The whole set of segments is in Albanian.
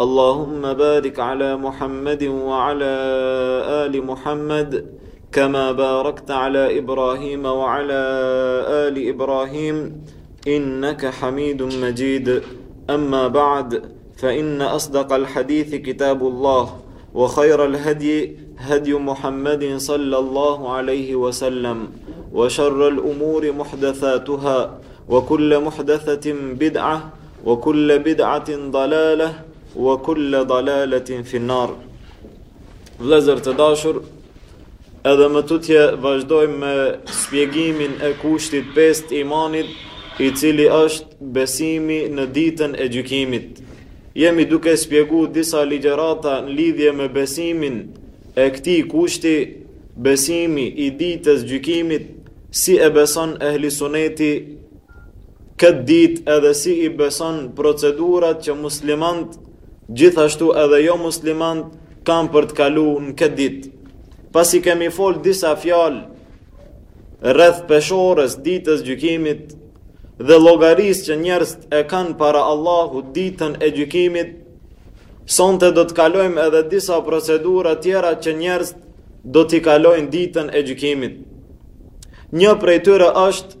اللهم بارك على محمد وعلى ال محمد كما باركت على ابراهيم وعلى ال ابراهيم انك حميد مجيد اما بعد فان اصدق الحديث كتاب الله وخير الهدي هدي محمد صلى الله عليه وسلم wa sharra al-umuri muhdathatuha wa kullu muhdathatin bid'ah Wa kulla bid'atin dalala wa kulla dalalatin fi nar. Vëllezër të dashur, edhe më tutje vazhdojmë me spjegimin e kushtit 5 t' imanit, i cili është besimi në ditën e gjykimit. Jemi duke spjegu disa ligjerata në lidhje me besimin e këtij kushti, besimi i ditës gjykimit, si e beson ehli suneti këtë ditë edhe si i beson procedurat që muslimanët, gjithashtu edhe jo muslimanët, kanë për t'i kalu në këtë ditë. Pasi kemi fol disa fjalë rreth peshores ditës gjykimit dhe llogarisë që njerëzit e kanë para Allahu ditën e gjykimit, sonte do të kalojmë edhe disa procedura tjera që njerëzit do t'i kalojnë ditën e gjykimit. Një prej tyre është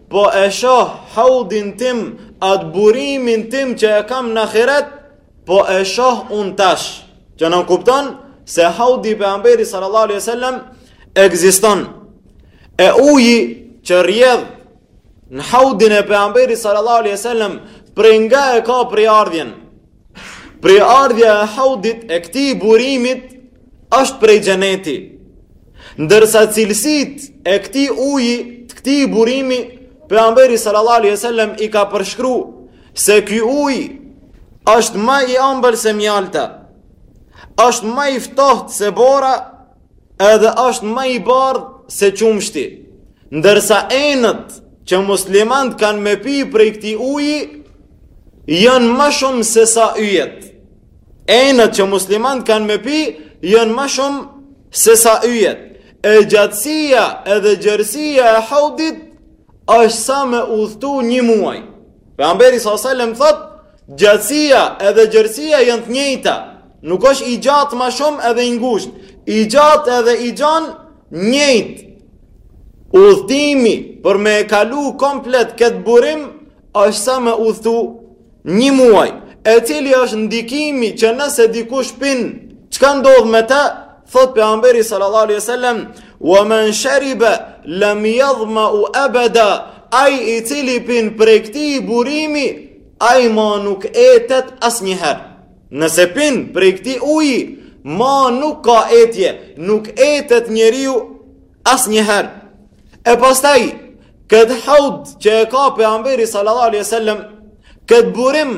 Po e shoh haudin tim atë burimin tim që e kam n'ahiret po e shoh unë tash që nënkupton se haudi i pejgamberit sallallahu alejhi wasallam ekziston e uji që rrjedh në haudin e pejgamberit sallallahu alejhi wasallam prej nga e ka prejardhjen Prejardhja e haudit e këtij burimit është prej xheneti. Ndërsa cilësitë e këtij uji të këtij burimi pejgamberi sallallahu alejhi wasallam i ka përshkru se ky ujë është ma i ambël se mjalta është ma i ftohtë se bora edhe është ma i bardhë se qumshti, ndërsa enët që muslimanët kanë me pi prej këtij uji, janë ma shumë se sa yjet. Enët që muslimanët kanë me pi, janë ma shumë se sa yjet. E gjatësia edhe gjerësia e haudit, është sa me udhëtu një muaj. Pejgamberi S.A.S. thotë, Gjatësia edhe gjerësia janë të njëjta. Nuk është i gjatë ma shumë edhe i ngushtë. I gjatë edhe i gjan njëjtë. Udhëtimi për me e kalu komplet këtë burim është sa me udhëtu një muaj. E cili është ndikimi që nëse dikush pin, çka ndodh me të? Thotë pejgamberi sallallahu alaihi wasallam, "Wa man shariba lam yadhma'u abada." Ai i cili pin prej këtij burimi Ai ma nuk etet asnjëherë. Nëse pin prej këtij uji, ma nuk ka etje, nuk etet njeriu asnjëherë. E pastaj, këtë haud që e ka pejgamberi sallallahu alejhi wasallam, këtë burim,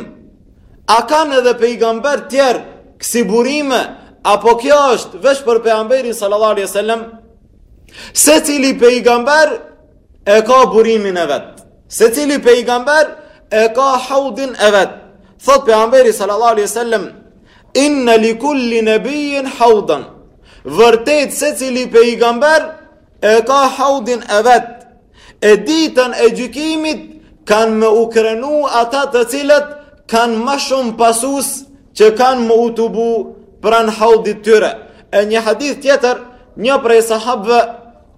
a kanë edhe pejgamberë tjerë, kësi burime, apo kjo është veç për pejgamberin sallallahu alejhi wasallam, secili pejgamber e ka burimin e vet. Secili pejgamber e ka haudin e vet. Thot pejgamberi sallallahu alaihi wasallam, "Inna li kulli nabiyyin haudan." Vërtet secili pejgamber e ka haudin e vet. E ditën e gjykimit kanë me u krenu ata të cilët kanë ma shumë pasues që kanë me u tubu pranë haudit të tyre. E një hadith tjetër, një prej sahabeve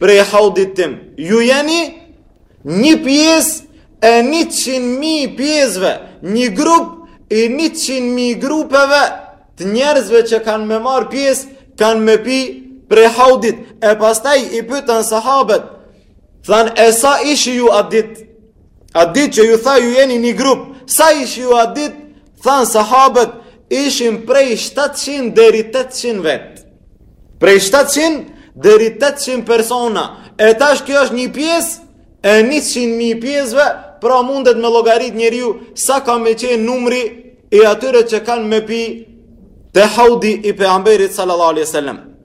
prej haudit tim. Ju jeni një pjesë e 100.000 pjesëve, një grup i 100.000 grupeve të njerëzve që kanë me marrë pjesë, kanë me pi prej haudit. E pastaj i pytën sahabet, thanë e sa ishi ju atë ditë, A dit që ju tha ju jeni një grup, sa ishi ju a dit, thanë sahabet, ishim prej 700 deri 800 vet. Prej 700 deri 800 persona. E tash kjo është një pjesë e 100.000 pjesëve, pra mundet me llogarit njeriu sa ka me qenë numri i atyre që kanë me pi te haudi i pejgamberit sallallahu alaihi wasallam.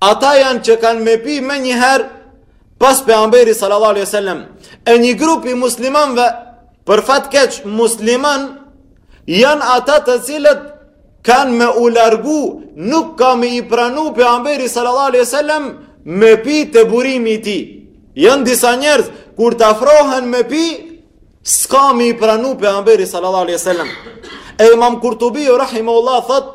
Ata janë që kanë me pi menjëherë pas pejgamberit sallallahu alaihi wasallam. E një grup i muslimanve, për fat të keq musliman, janë ata të cilët kanë me u largu, nuk ka me i pranu pejgamberi sallallahu alaihi wasallam me pi te burimi i tij. Janë disa njerëz, kur të afrohen me pi, s'ka me i pranu pejgamberi sallallahu alaihi wasallam. E imam Kurtubiu, rahimahullah, thotë,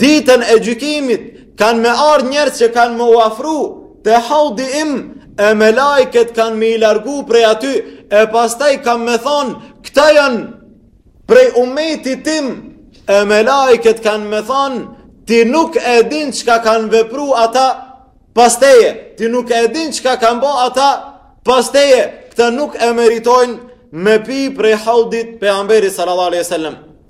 Ditën e gjykimit kanë me ardhë njerëz që kanë me u afru te haudi im e melaiket kanë me i largu prej aty e pastaj kam me thonë këta janë prej umetit tim e melaiket kanë me thonë ti nuk e din çka kanë vepru ata pas teje ti nuk e din çka kanë bo ata pas teje këta nuk e meritojnë me pi prej haudit pejgamberit sallallahu alaihi wasallam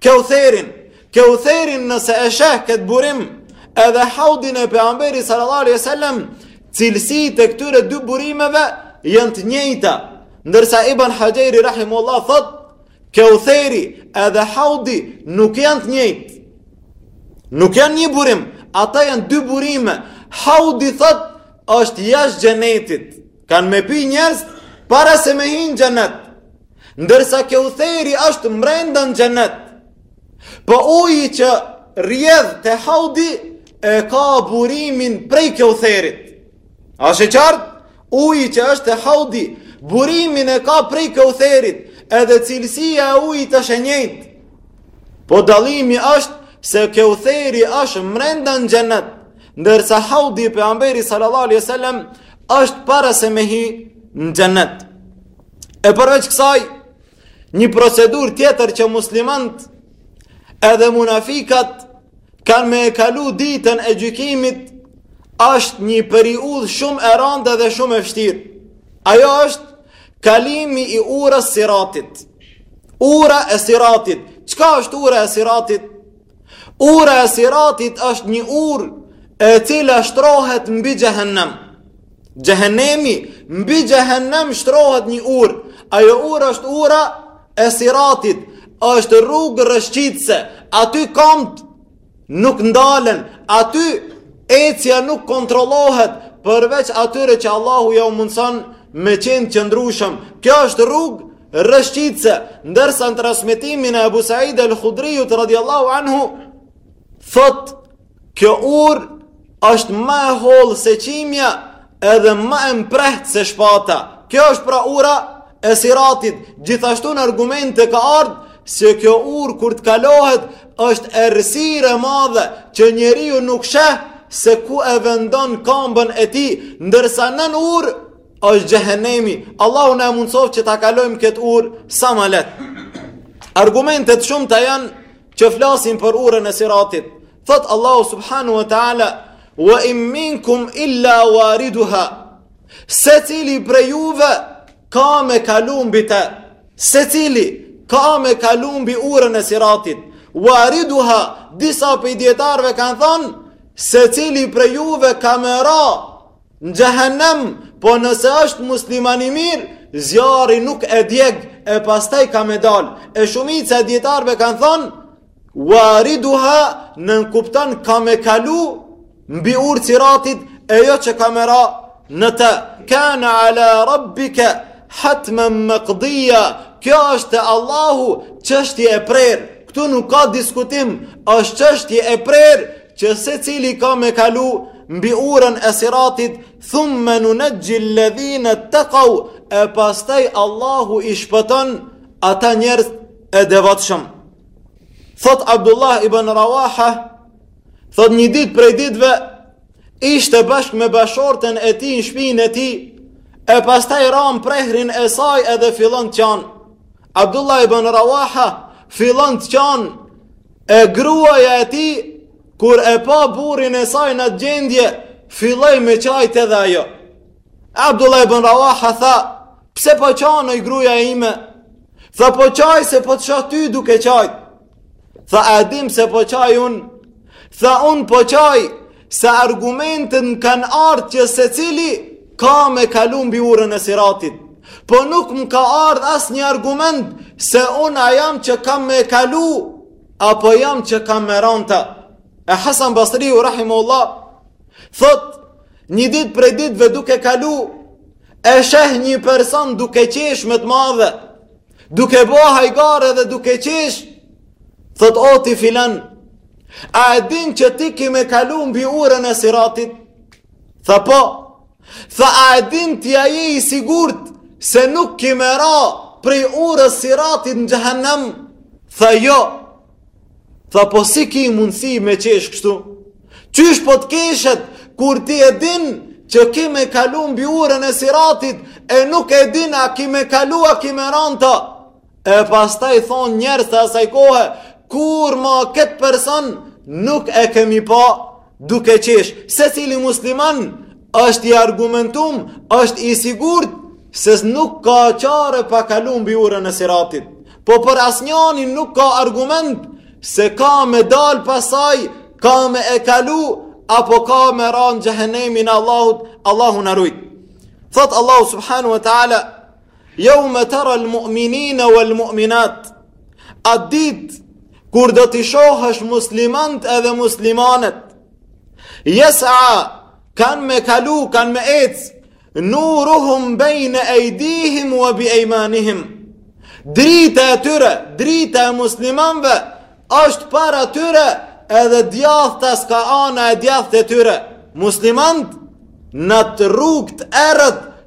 Keutherin, Keutherin nëse e sheh këtë burim, edhe haudin e pejgamberit sallallahu alaihi wasallam, cilësitë e këtyre dy burimeve janë të njëjta. Ndërsa Ibn Haxheri rahimahullah thot, Keutheri edhe haudi nuk janë të njëjtë. Nuk janë një burim, ata janë dy burime. Haudi thot është jashtë xhenetit. Kanë me pi njerëz para se me hi në xhenet. ndërsa Keutheri është mbrenda në Xhenet. Po uji që rrjedh te haudi e ka burimin prej Keutherit. A është e qartë? Uji që është te haudi, burimin e ka prej Keutherit, edhe cilësia e ujit është e njëjtë. Po dallimi është se Keutheri është mbrenda në Xhenet, ndërsa haudi i pejgamberit sallallahu alaihi wasallam është para se me hi në Xhenet. E përveç kësaj, një procedurë tjetër që muslimanët edhe munafikat kanë me e kalu ditën e gjykimit është një periudhë shumë e rande dhe shumë e fështirë. Ajo është kalimi i urës së siratit. Ura e siratit. Çka është ura e siratit? Ura e siratit është një urë e cila shtrohet mbi xhehenem. Xhehenemi, mbi xhehenem shtrohet një urë. Ajo urë është ura e siratit, është rrugë rëshqitëse. Aty kombët nuk ndalen, aty ecja nuk kontrollohet, përveç atyre që Allahu ja u mundëson me qenë qëndrueshëm. Kjo është rrugë rrëshqitëse, ndërsa në transmitimin e Ebu Said el Hudriut, radiallahu anhu, thotë, kjo urë është ma e hollë se qimja edhe ma e mprehtë se shpata. Kjo është pra ura e siratit, gjithashtu në argumente ka ardhë, se kjo urë kur të kalohet është errësirë e madhe që njeriu nuk sheh se ku e vendon kambën e tij, ndërsa nën urë është xhehenemi, Allahu na e mundësoftë që ta kalojmë këtë urë sa ma lehtë. Argumente të shumta janë që flasin për urën e siratit. Thotë Allahu subhanehu wa ta'ala, wa in minkum illa wariduha, secili prej juve ka me kalu mbi të, secili ka me kalu mbi urën e siratit, wariduha, disa prej dijetarëve kanë thonë, secili prej juve ka me ra Në xhehenem, po nëse është musliman i mirë, zjarri nuk e djeg e pastaj ka me dal. E shumica e dijetarëve kanë thonë, "Wariduha" nënkupton ka me kalu mbi urë të siratit e jo që ka me ra në të. Kana ala rabbika hatman maqdiya. Kjo është te Allahu çështje e prerë. Këtu nuk ka diskutim, është çështje e prerë që secili ka me kalu mbi urën e siratit, thumme nunexhil-ledhinet-tekau, e pastaj Allahu i shpëton ata njerëz të devotshëm. Thotë Abdullah ibn Rawaha, thotë një ditë prej ditëve, ishte bashkë me bashkëshorten e tij në shpinë e tij, e pastaj ra n'prehrin e saj edhe fillon të qan. Abdullah ibn Rawaha fillon të qan e gruaja e tij kur e pa burrin e saj n'atë gjendje, filloi me qajt edhe ajo. Abdullah ibn Rawaha tha, pse po qan oj gruaja ime? Tha po qaj se po të shoh ty duke qajt. Tha a dim se po qaj unë? Tha unë po qaj se argumentet m' kanë ardhë që secili ka me kalu mbi urën e siratit. Po nuk më ka ardhë asnjë argument se unë a jam që kam me kalu apo jam që kam me ra n'ta. E Hasan Basriu rahimehullah thotë një ditë prej ditëve duke kalu e sheh një person duke qesh me të madhe. duke bo hajgare dhe duke qesh, thotë o ti filan, a e din që ti ki me kalu mbi urën e siratit? Tha po, tha a e din ti a je i sigurt se nuk ki me ra prej urës siratit në xhehenem? Tha jo, Tha po si ki mundësi me qesh kështu? Qysh po të keshet kur ti e din që ki me kalu mbi urën e siratit e nuk e din a ki me kalu a ki me ra n'to. E pastaj thonë njerëzit e asaj kohe, kurrë ma këtë person nuk e kemi pa Duke qesh, secili musliman është i argumentum, është i sigurt, se nuk ka çare pa kalu mbi urën e siratit. Po për asnjani nuk ka argument, se ka me dal prej saj, ka me e kalu, apo ka me ra n' xhehenemin e Allahut, Allahu na rujt. Thotë Allahu subhanahu wa ta'ala, Yawma tara al-mu'minina wal-mu'minat Atë ditë kur do t'i shohësh muslimant edhe muslimanet Yas'a kanë me kalu, kanë me ecë nuruhum bejne ejdihim ua bi ejmanihim. Drita e tyre, drita e muslimanve, është para tyre edhe djathtas ka ana e djathtë e tyre. Muslimant n'at rrugë t'errët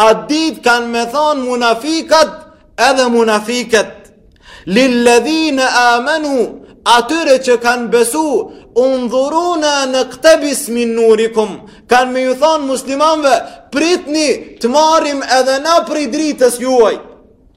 Atë ditë kanë me thanë munafikat edhe munafiket. Lilledhine amenu, atyre që kanë besu, undhuruna nektebis min nurikum, kanë me ju thanë muslimanve, pritni të marrim edhe na prej dritës juaj.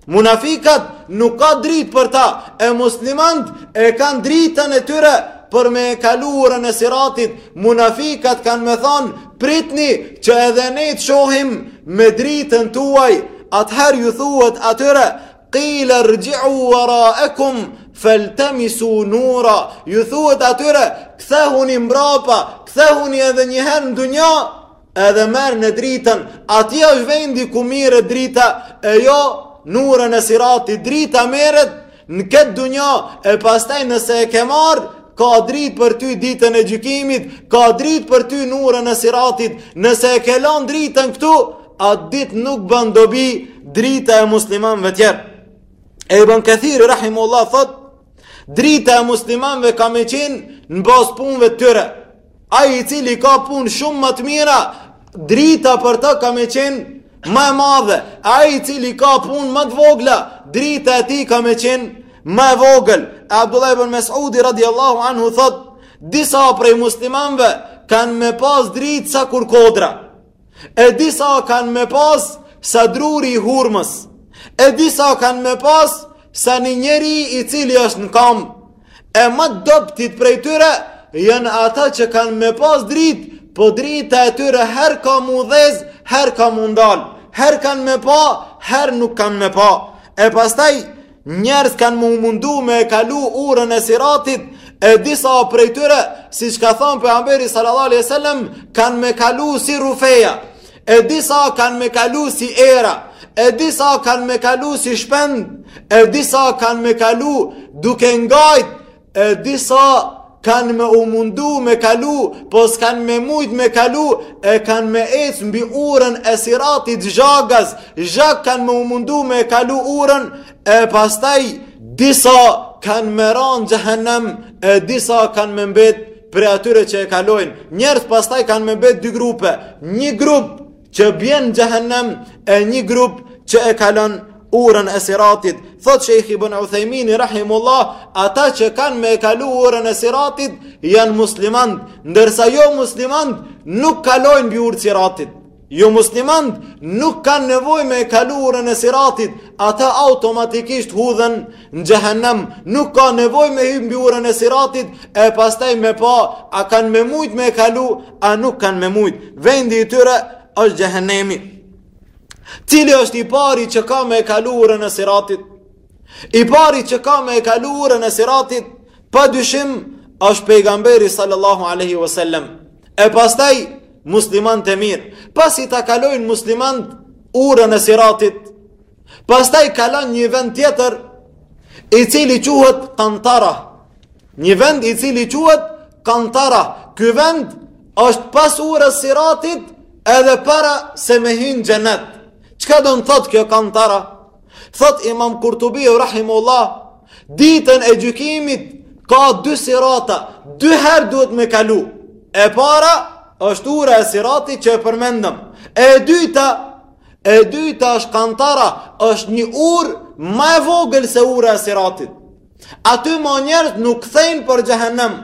Munafikat nuk ka dritë për ta, e muslimant e kanë dritën e tyre për me kalu urën e siratit. Munafikat kanë me thanë, pritni që edhe ne të shohim me dritën tuaj. Atëherë ju thuhet atyre, qila irji'u wara'akum faltamisu nura. Ju thuhet atyre, kthehuni mbrapa, kthehuni edhe një herë në dunja Edhe merrne dritën, aty është vendi ku mirret drita e jo n'urën e siratit, drita merret në këtë dunja e pastaj nëse e ke marrë ka dritë për ty ditën e gjykimit, ka dritë për ty n'urën e siratit, nëse e ke lënë dritën këtu, atë ditë nuk bën dobi drita e muslimanëve të tjerë. E Ibn Kethiri rahimehullah thot, drita e muslimanëve ka me qenë në bazë t'punëve të tyre. Ai i cili ka punë shumë më të mira, drita për ta ka me qenë më e madhe. Ai i cili ka punë më të vogla, drita e tij ka me qenë më e vogël. E Abdullah ibn Mes'udi radhiyallahu anhu thot, disa prej muslimanëve kanë me pas dritë sikur kodra. E disa kanë me pas sa druri i hurmës. E disa kanë me pas sa një njeri i cili është në kam. E më t'dobtit prej tyre janë ata që kanë me pas dritë, po drita e tyre her ka mu dhez, her ka mu ndal. Her kanë me pa, her nuk kanë me pa. E pastaj Njerëzit kanë mu mundu me e kalu urën e siratit, e disa prej tyre, siç ka thanë pejgamberi sallallahu alaihi wasallam, kanë me kalu si rufeja, e disa kanë me kalu si era, e disa kanë me kalu si shpend, e disa kanë me kalu duke ngajt E disa kanë me u mundu me kalu, po s'kanë me mujt me kalu, e kanë me ecë mbi urën e siratit zhagas, zhag kanë me u mundu me kalu urën, e pastaj disa kanë me ra n'xhehenem, e disa kanë me mbet prej atyre që e kalojnë. Njerëzit pastaj kanë me mbet dy grupe, një grupë, që bjen në xhehenem e një grup që e kalon urën e siratit thot shejh ibn uthejmini rahimehullah ata që kanë me kalu urën e siratit janë muslimanët ndërsa jomuslimanët nuk kalojnë mbi urën e siratit jomuslimanët nuk kanë nevojë me kalu urën e siratit ata automatikisht hudhen Në xhehenem nuk ka nevojë me hyrë mbi urën e Siratit e pastaj me pa a kanë me mujt me kalu, a nuk kanë me mujt. Vendi i tyre është xhehenemi. Cili është i pari që ka me kalu urën e Siratit? I pari që ka me kalu urën e Siratit pa dyshim është pejgamberi sallallahu alaihi wasallam. E pastaj muslimanët e mirë, pasi ta kalojnë muslimanët urën e siratit, Pastaj kalon një vend tjetër i cili quhet Kantara. Një vend i cili quhet Kantara. Ky vend është pas urës së Siratit edhe para se me hy në xhenet. Çka do të thotë kjo Kantara? Thotë Imam Kurtubiu rahimehullah, ditën e gjykimit ka dy sirata, dy herë duhet me kalu. E para është ura e siratit që e përmendëm. E dyta E dyta është kantara, është një urë ma e vogël se ura e siratit. Aty ma njerëzit nuk kthehen për xhehenem.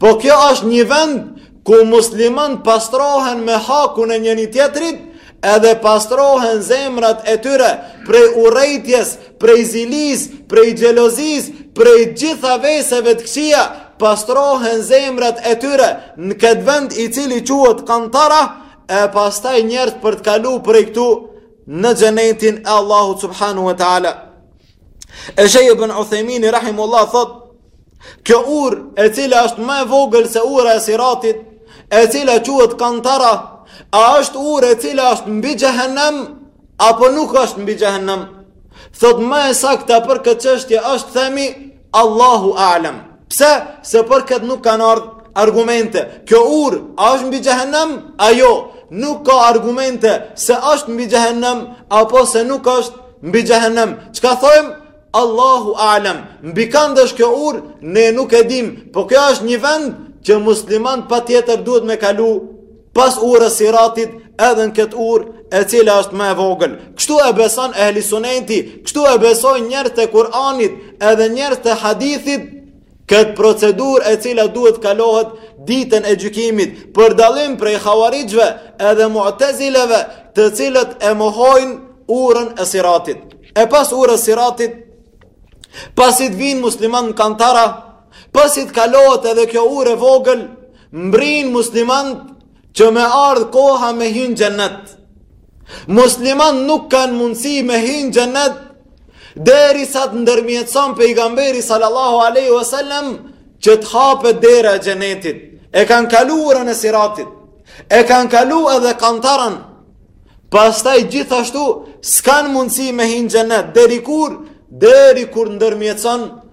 Po kjo është një vend ku muslimanët pastrohen me hakun e njëni tjetrit, edhe pastrohen zemrat e tyre prej urrejtjes, prej zilisë, prej xhelozisë, prej gjitha veseve të këqija, pastrohen zemrat e tyre në këtë vend i cili quhet kantara, e pastaj njerëzit për të kalu prej këtu në xhenetin e Allahut subhanehu ue ta'ala. E shejh Ibn Uthejmini, rahimehullah, thotë, kjo urë e cila është më e vogël se ura e siratit, e cila quhet kantara, a është urë e cila është mbi xhehenem, apo nuk është mbi xhehenem. Thotë, më e sakta për këtë çështje është themi, Allahu a'lam. Pse? Se për këtë nuk kanë ardh argumente. Kjo urë a është mbi xhehenem? A jo? Nuk ka argumente se është mbi xhehenem apo se nuk është mbi xhehenem. Çka thojmë? Allahu a'lam. Mbi kënd është kjo urë, ne nuk e dimë, po kjo është një vend që muslimani patjetër duhet me kalu pas urës së siratit edhe në këtë urë e cila është më e vogël. Kështu e beson ehli suneti, kështu e besojnë njerëzit e Kur'anit edhe njerëzit e hadithit, këtë procedurë e cila duhet të kalohet ditën e gjykimit, për dallim prej havarixhve edhe muëtezileve të cilët e mohojnë urën e siratit. E pas urës së siratit, pasi të vijnë muslimanët në kantara, Pasi të kalohet edhe kjo urë e vogël, mbërrijnë muslimanët që me ardh koha me hi në xhenet. Muslimanët nuk kanë mundësi me hi në xhenet, derisa të ndërmjetëson pejgamberi sallallahu aleyhi wasallam, që të hapet dera e xhenetit. E kanë kalu urën e siratit, e kanë kalu edhe kantarën, pastaj gjithashtu s'kanë mundësi me hi në xhenet, deri kur, deri kur ndërmjetëson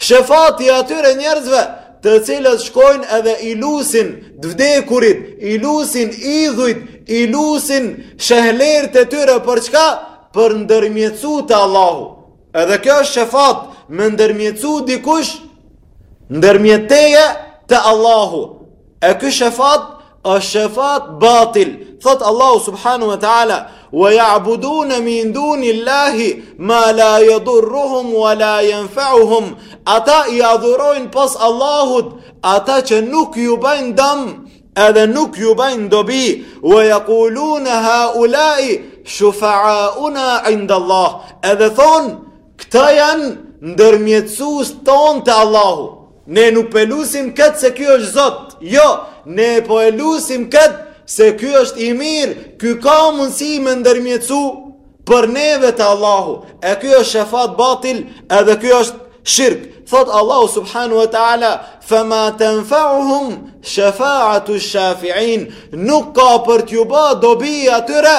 Shefati i atyre njerëzve të cilët shkojnë edhe i lusin të vdekurit, i lusin idhujt, i lusin shehlerët e tyre për çka? Për me ndërmjetsu te Allahu. Edhe kjo është shefat me ndërmjetsu dikush ndërmjet teje te Allahu. E ky shefat është shefat batil. Thotë Allahu subhanahu wa taala: "Wa ya'budun min dunillahi ma la yadurruhum wa la yanfa'uhum." Ata i adhurojnë pos Allahut, ata që nuk ju bëjnë dëm, edhe nuk ju bëjnë dobi. Wa yaqulun ha'ula'i shufa'auna 'inda Allah. Edhe thonë, këta janë ndërmjetësues tonë te Allahu. Ne nuk po e lusim këtë se ky është Zot. Jo, ne po e lusim këtë se ky është i mirë, ky ka mundësi me ndërmjetësu për neve te Allahu. E ky është shefat batil edhe ky është shirk. Thotë Allahu subhanahu wa ta'ala, fe ma tenfa'uhum shefa'atu shafi'in, nuk ka për t'ju ba dobi atyre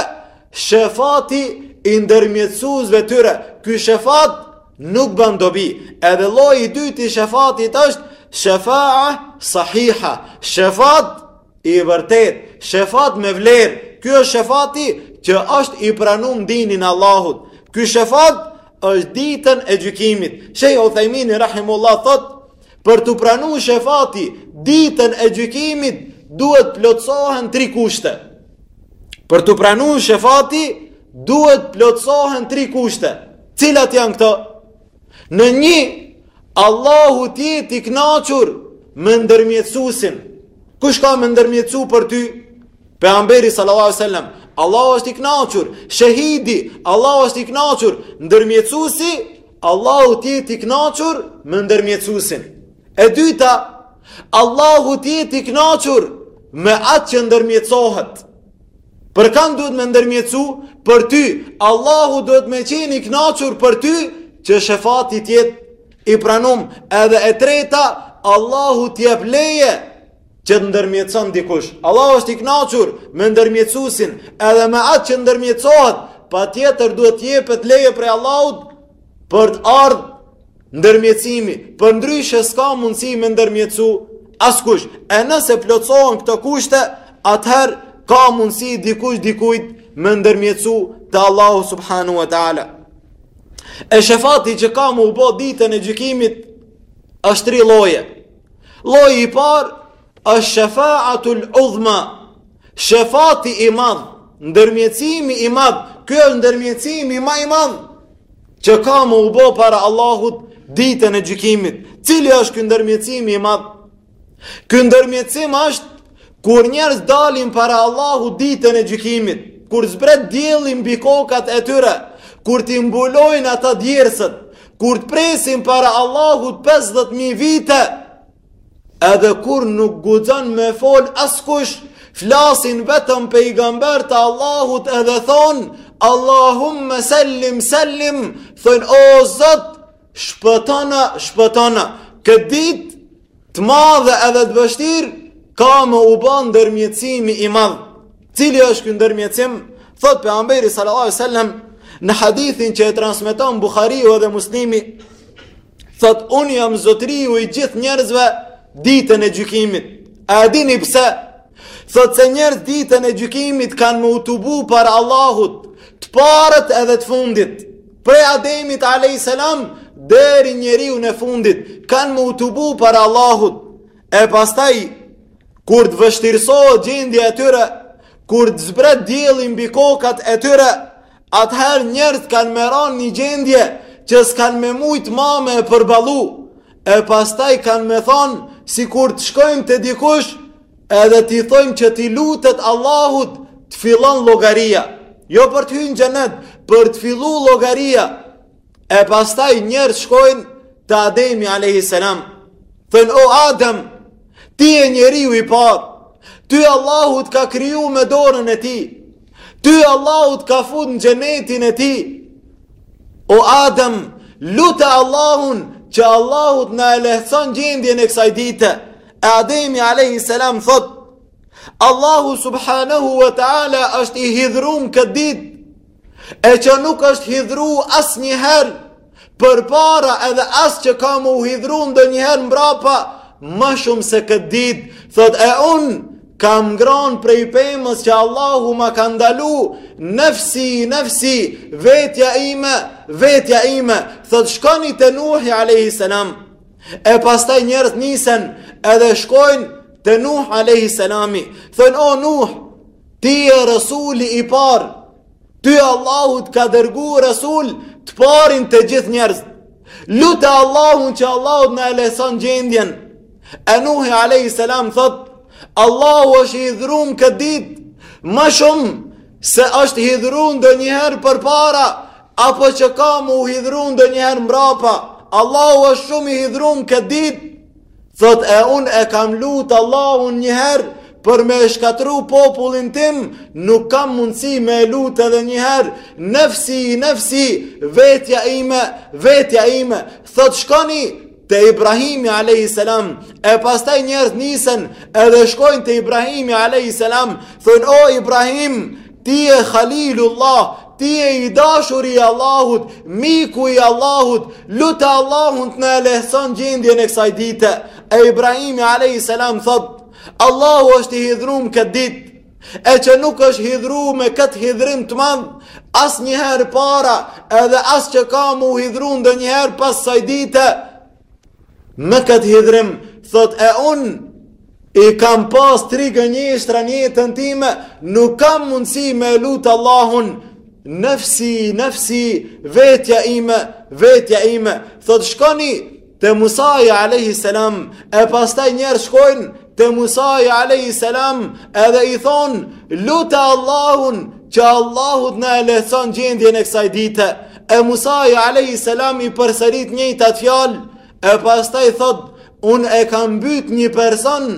shefati i ndërmjetësuesve tyre. Ky shefat Nuk bën dobi. Edhe lloji i dytë i shefatit është shefa'a sahiha. Shefat i vërtetë, shefat me vlerë. Ky është shefati që është i pranun n'dinin e Allahut. Ky shefat është ditën e gjykimit. Shejh Uthejmini rahimehullah thotë për t'u pranu shefati ditën e gjykimit duhet plotësohen tri kushte. Për t'u pranu shefati Duhet plotësohen tri kushte. Cilat janë këto? Nën një, Allahu të jetë i knaqur me ndërmjetësusin. Kush ka me ndërmjetësu për ty? Pejgamberi sallallahu alaihi wasallam, Allahu është i kënaqur, shehidi, Allahu është i kënaqur, ndërmjetësusi, Allahu të jetë i kënaqur me ndërmjetësusin. E dyta, Allahu të jetë i kënaqur me atë që ndërmjetësohet. Për kand duhet me ndërmjetësu për ty, Allahu duhet me qenë i knaqur për ty, që shefati të jetë i pranum, edhe e treta, Allahu të jep leje, që të ndërmjetëson dikush. Allahu është i knaqur me ndërmjetësusin, edhe me atë që ndërmjetësohet, patjetër duhet të jepet leje prej Allahut, Për të ardhë ndërmjetësimi, përndryshe s'ka mundësi me ndërmjetësu askush. E nëse plotësohen këto kushte, atëherë ka mundësi dikush dikujt me ndërmjetësu te Allahu subhanahu wa ta'ala. E shefati që ka m'u bo ditën e gjykimit, është tri lloje. Lloji i parë, Është shefa'atul udhma, shefati i madh, ndërmjetësimi i madh, ky është ndërmjetësimi ma i madh që ka me u bo para Allahut ditën e gjykimit. Cili është ky ndërmjetësimi i madh? Ky ndërmjetësim është kur njerëzit dalin para Allahut ditën e gjykimit, kur zbret dielli mbi kokat e tyre, kur t'i mbulojnë ata djersët, kur të presin para Allahut 50000 vite, Edhe kur nuk guxon me folë askush, flasin vetëm pejgamberët e Allahut edhe thonë, Allahumme sellim, sellim, thonë, o Zot, shpëtona, shpëtona. Këtë ditë, të madhe edhe të vështirë, ka me u ba ndërmjetësimi i madhë. Cili është ky ndërmjetësim? Thotë pejgamberi sallallahu alejhi ue sellem, në hadithin që e transmiton Buhariu edhe Muslimi, Thotë, unë jam zotëriu i gjithë njerëzve ditën e gjykimit. A e dini pse? Thotë se njerëzit ditën e gjykimit kanë me u tubu para Allahut, të parët edhe të fundit. Prej Ademit a.s. deri njeriun e fundit, kanë me u tubu para Allahut. E pastaj, kur të vështirësohet gjendja e tyre, kur të zbret dielli mbi kokat e tyre, Atëherë njerëzit kanë me ra në një gjendje që s'kanë me mujtë ma me e përballu, e pastaj kanë me thonë sikur të shkojmë te dikush edhe t'i thojmë që t'i lutet Allahut të fillon llogaria. Jo për të hy në xhenet, por të fillon llogaria. E pastaj njerëzit shkojnë te Ademi a.s. Thonë, o Adem, ti je njeriu i parë, ty Allahu t'ka kriju me dorën e tij, ty Allahu t'ka fut në xhenetin e tij, o Adem, lute Allahun që Allahu t'na e lehtëson gjendjen e kësaj dite, e Ademi a.s. thotë, Allahu subhanahu wa ta'ala është i hidhru n'këtë ditë, e që nuk është hidhru asnjëherë përpara edhe as që ka me u hidhru ndonjëherë mbrapa, ma shumë se këtë ditë, thotë e unë, kam ngran prej pemës që Allahu ma ka ndalu, nefsi, nefsi, vetja ime, vetja ime, thotë shkoni te Nuhi a.s. E pastaj njerëzit nisen edhe shkojnë te Nuhi a.s. Thonë o Nuh, Ti je Resuli i parë, ty Allahu t'ka dërgu Resul të parin te gjithë njerëzit. Lute Allahun që Allahu t'na e lehtëson gjendjen. E Nuhi a.s. thotë, Allahu është i hidhru n'këtë ditë, ma shumë se është hidhru ndonjëherë përpara, apo që ka m'u hidhru ndonjëherë mbrapa. Allahu është shumë i hidhru n'këtë ditë, Thotë e unë e kam lutë Allahun njëherë për me e shkatërru popullin tim, nuk kam mundësi me e lutë edhe njëherë, nefsi, nefsi, vetja ime, vetja ime, thotë shkoni te Ibrahimi a.s. E pastaj njerëzit nisen edhe shkojnë te Ibrahimi a.s. Thonë, o Ibrahim, ti je Halilullah, Ti je i dashuri i Allahut, miku i Allahut, lute Allahun të na e lehtëson gjendjen e kësaj dite. E Ibrahimi a.s. thotë, Allahu është i hidhrum këtë ditë, e që nuk është hidhru me këtë hidhrim të madh, asnjëherë para, edhe as që ka m'u hidhru ndonjëherë pas kësaj dite, Me këtë hidhrim, thotë e unë, i kam pas tri gënjeshtra n'jetën time, nuk kam mundësi me e lutë Allahun, nefsi, nefsi, vetja ime, vetja ime, thotë shkoni te Musai a.s. e pastaj njerëzit shkojnë, Te Musai alayhi salam edhe i thonë lute Allahun që Allahu t'na e lehtëson gjendjen e kësaj dite. E Musai alayhi salam i përsërit njëjtat fjalë e pastaj thotë unë e kam mbyt një person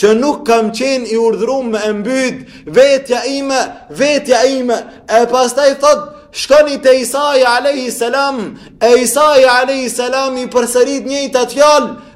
që nuk kam qenë i urdhrum me e mbyt vetja ime, vetja ime, e pastaj thotë, shkoni te Isai a.s. e Isai a.s. i përsërit njëjtat fjalë,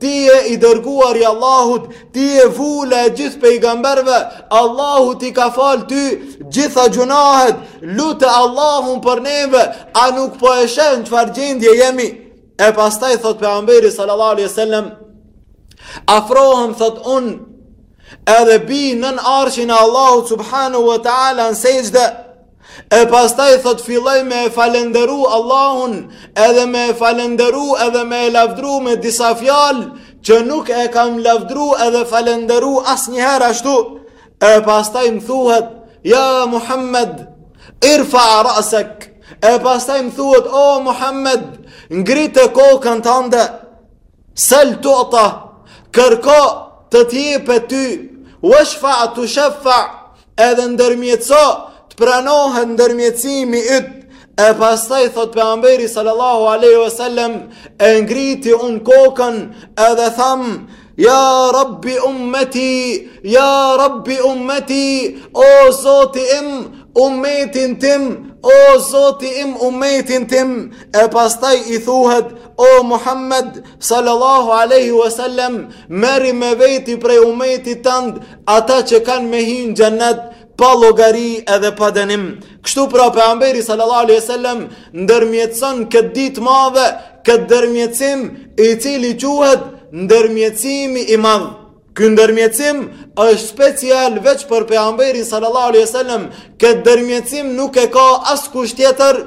Ti je i dërguari i Allahut, ti je vula e gjithë pejgamberve, Allahu t'i ka falë ty gjitha gjynahet, lute Allahun për neve, a nuk po e sheh n'çfarë gjendje jemi. E pastaj thotë Pejgamberi sallallahu alejhi ve sellem, afrohem thotë unë, edhe bi nën arshin e Allahut subhanahu wa ta'ala në sexhde, E pastaj thotë filloj me e falenderu Allahun edhe me e falenderu edhe me e lavdru me disa fjalë që nuk e kam lavdru edhe falenderu asnjëherë ashtu. E pastaj më thuhet, ja Muhammed, irfa rasek. E pastaj më thuhet, o Muhammed, ngrite kokën tënde, sel tu'ta, kërko të t'jepet ty, veshfa tusheffa, Edhe ndërmjetëso të pranohet ndërmjetësimi yt E pastaj thotë Pejgamberi sallallahu aleyhi ve sellem E ngriti unë kokën edhe tham Ja rabbi ummeti Ja rabbi ummeti O zoti im Ummetin tim O zoti im ummetin tim E pastaj i thuhet O Muhammed sallallahu aleyhi wa sallam, merri me veti prej umetit tënd, ata që kanë me hi n'xhennet, pa llogari edhe pa dënim. Kështu pra Pejgamberi sallallahu aleyhi wa sallam, ndërmjetëson këtë ditë të madhe, këtë ndërmjetësim i cili quhet ndërmjetësimi i madh. Ky ndërmjetësim është special veç për pejgamberin sallallahu alejhi ve sellem, këtë ndërmjetësim nuk e ka askush tjetër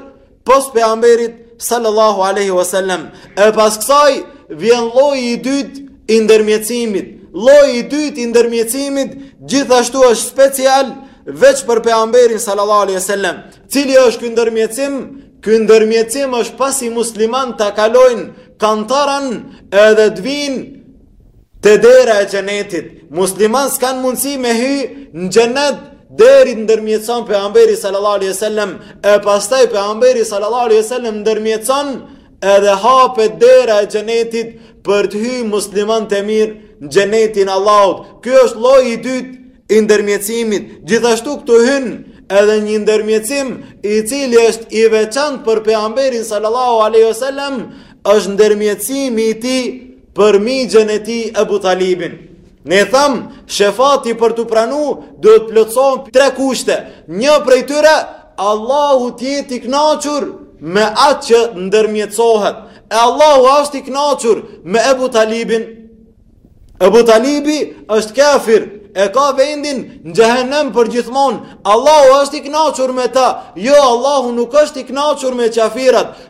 Pos pejgamberit sallallahu alaihi wasallam. E pas kësaj vjen lloji i dytë i ndërmjetësimit. Lloji i dytë i ndërmjetësimit gjithashtu është special veç për pejgamberin sallallahu alaihi wasallam. Cili është ky ndërmjetësim? Ky ndërmjetësim është pasi muslimant ta kalojnë kantaran edhe të vinë Te dera e xhenetit, muslimant s'kanë mundësi me hy në xhenet deri të ndërmjetëson pejgamberi sallallahu alaihi wasallam e pastaj pejgamberi sallallahu alaihi wasallam ndërmjetëson edhe hapet dera e xhenetit për të hy muslimant e mirë në xhenetin e Allahut. Ky është lloj i dytë i ndërmjetësimit. Gjithashtu këtu hyn edhe një ndërmjetësim i cili është i veçantë për pejgamberin sallallahu alaihi wasallam është ndërmjetësimi i tij për mixhën e tij Ebu Talibin. Ne thamë, shefati për t'u pranu duhet të plotësohen tre kushte. Një prej tyre, Allahu të jetë i kënaqur me atë që ndërmjetësohet. E Allahu a është i kënaqur me Ebu Talibin? Ebu Talibi është kafir, e ka vendin në xhehenem përgjithmonë. Allahu a është i kënaqur me ta? Jo, Allahu nuk është i kënaqur me qafirat.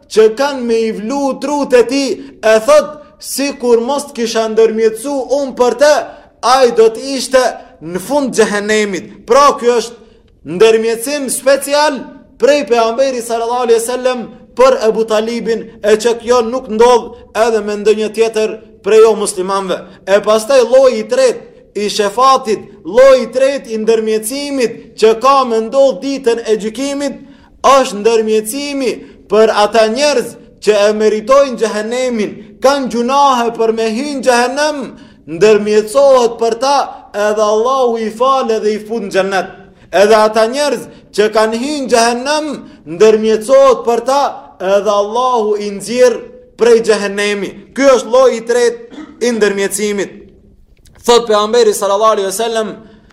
që kanë me i vlu trutë e tij, e thotë, sikur mos të kisha ndërmjetësu unë për te, ai do të ishte në fund xhehenemit. Pra kjo është ndërmjetësim special prej pejgamberit sallallahu alaihi wasallam për Ebu Talibin, e që kjo nuk ndodh edhe me ndonjë tjetër prej jomuslimanve. E pastaj lloj i tretë i shefatit, lloj i tretë i ndërmjetësimit që ka me ndodh ditën e gjykimit, Është ndërmjetësimi për ata njerëz që e meritojnë xhehenemin, kanë gjunahe për me hy në xhehenem, ndërmjetësohet për ta edhe Allahu i fal edhe i fut në xhenet. Edhe ata njerëz që kanë hy në xhehenem, ndërmjetësohet për ta edhe Allahu i nxjerr prej xhehenemi. Ky është lloji i tretë i ndërmjetësimit. Thotë pejgamberi sallallahu alaihi wasallam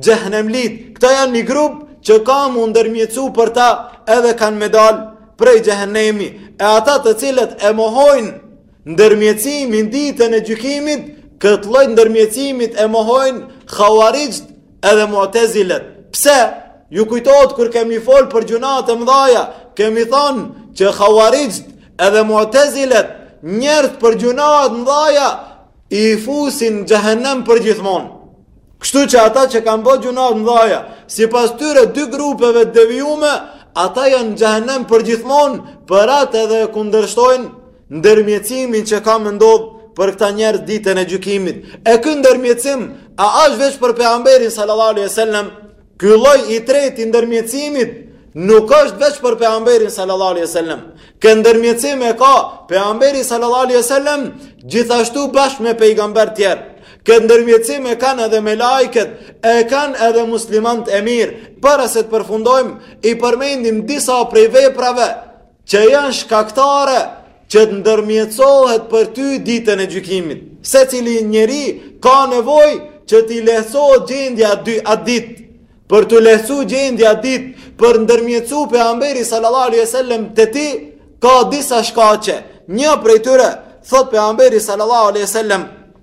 Xhehenemlitë, këta janë një grup që ka m'u ndërmjetësu për ta edhe kanë me dalë prej xhehenemi, e ata të cilët e mohojnë ndërmjetësimin ditën e gjykimit, këtë lloj ndërmjetësimit e mohojnë havarixhët edhe mu'tezilet. Pse? Ju kujtohet kur kemi fol për gjunahet e mdhaja, kemi thonë që havarixhët edhe mu'tezilet njerëzit për gjunahet e mdhaja i fusin n'xhehenem përgjithmonë. Kështu që ata që kanë bo gjunahe t'mdhaja, sipas tyre dy grupeve të devijume, ata janë në xhehenem përgjithmonë, për atë edhe e kundërshtojnë ndërmjetësimin që ka me ndodh për këta njerëz ditën e gjykimit. E ky ndërmjetësim a është veç për pejgamberin sallallahu alejhi ve sellem? Ky lloj i tretë i ndërmjetësimit nuk është veç për pejgamberin sallallahu alaihi wasallam. Këtë ndërmjetësim e ka pejgamberi sallallahu alaihi wasallam gjithashtu bashkë me pejgamber tjerë. Këtë ndërmjetësim e kanë edhe melaiket, e kanë edhe muslimanët e mirë. Para se të përfundojmë, i përmendim disa prej veprave që janë shkaktare që të ndërmjetësohet për ty ditën e gjykimit. Secili njeri ka nevojë që t'i lehtësohet gjendja atë ditë, për t'u lehtësu gjendja atë ditë, për ndërmjetësu pejgamberi sallallahu alaihi wasallam te ti, ka disa shkaqe. Një prej tyre, thotë pejgamberi sallallahu alaihi wasallam,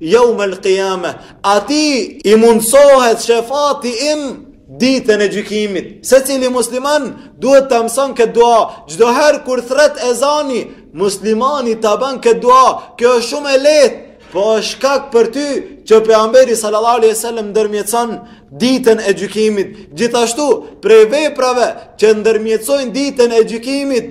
Jawm al qiyame, atij i mundësohet shefati im ditën e gjykimit. Secili musliman duhet ta mëson këtë dua, çdo herë kur thret ezani, muslimani ta ban këtë dua, kjo është shumë e lehtë, po është shkak për ty që pejgamberi sallallahu alaihi wasallam ndërmjetëson ditën e gjykimit. Gjithashtu, prej veprave që ndërmjetësojnë ditën e gjykimit,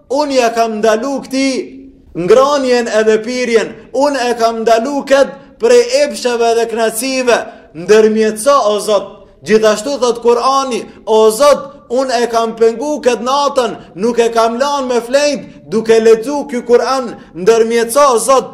Unë ja kam ndalu këtij ngranjen edhe pirjen, unë e kam ndalu këtë prej epsheve dhe knaqësive, ndërmjetëso o Zot, gjithashtu thotë Kurani, o Zot, unë e kam pengu këtë natën, nuk e kam lanë me flejt, duke lexu ky Kuran, ndërmjetëso o Zot,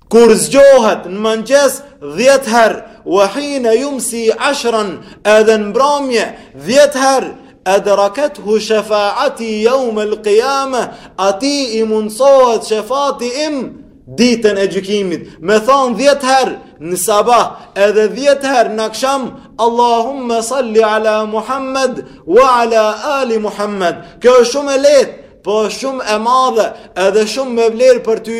Kur zgjohet në manxhes 10 herë, wa hina yumsi ashran, edhe në mbramje 10 herë, adrakathu shafaati yawm al-qiyamah, atij i mundsohet shefati im ditën e gjykimit. Me thanë 10 herë në sabah, edhe 10 herë në aksham, Allahumma salli ala Muhammad wa ala ali Muhammad. Kjo është shumë e lehtë, po shumë e madhe, edhe shumë me vlerë për ty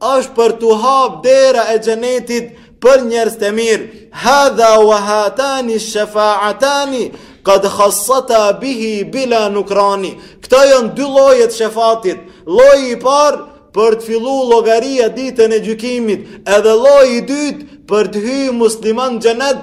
është për t'u hapë dera e xhenetit për njerëz të mirë. Hadha wa hatani shafa'atani qad khassata bihi bila nukrani. Këto janë dy lloje të shefatit. Lloji i parë për të fillu llogaria ditën e gjykimit, edhe lloji i dytë për të hy muslimanët n'xhenet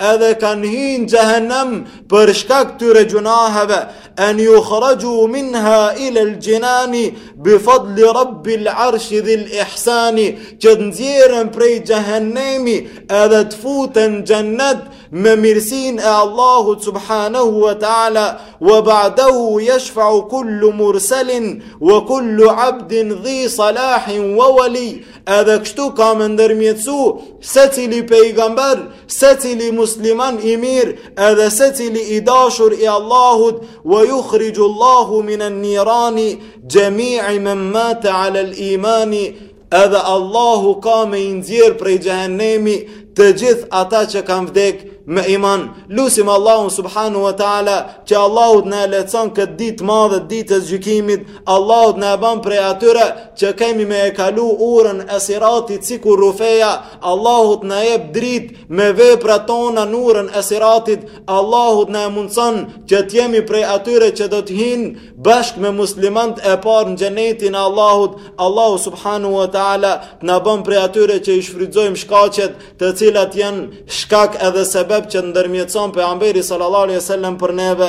أذا كان هين جهنم برشكاك تر جناها أن يخرجوا منها إلى الجنان بفضل رب العرش ذي الإحسان جنزيرا بري جهنم أذا تفوتا جنت ممرسين الله سبحانه وتعالى وبعده يشفع كل مرسل وكل عبد ذي صلاح وولي Edhe kështu ka me ndërmjetësu secili pejgamber, secili musliman i mirë, edhe secili i dashur i Allahut, wa jukhrixhu Allahu minan nirani, xhemia men mate alel imani, edhe Allahu ka me i nxjerrë prej xhehennemi të gjithë ata që kanë vdekë me iman. Lusim Allahun subhanehu wa ta'ala që Allahu t'na lehtëson këtë ditë t'madhe, ditë e gjykimit, Allahu të na e ban prej atyre që kemi me e kalu urën e siratit sikur rrufeja, Allahu të na jep dritë me vepra tona në urën e siratit, Allahu të na e mundëson që të jemi prej atyre që do të hinë bashkë me muslimanët e parë në xhenetin e Allahut, Allahu subhanahu wa ta'ala të na ban prej atyre që i shfrytëzojmë shkaqet të cilat janë shkak edhe sebeb që të ndërmjetëson Pejgamberi sallallahu alaihi wa sallam për neve,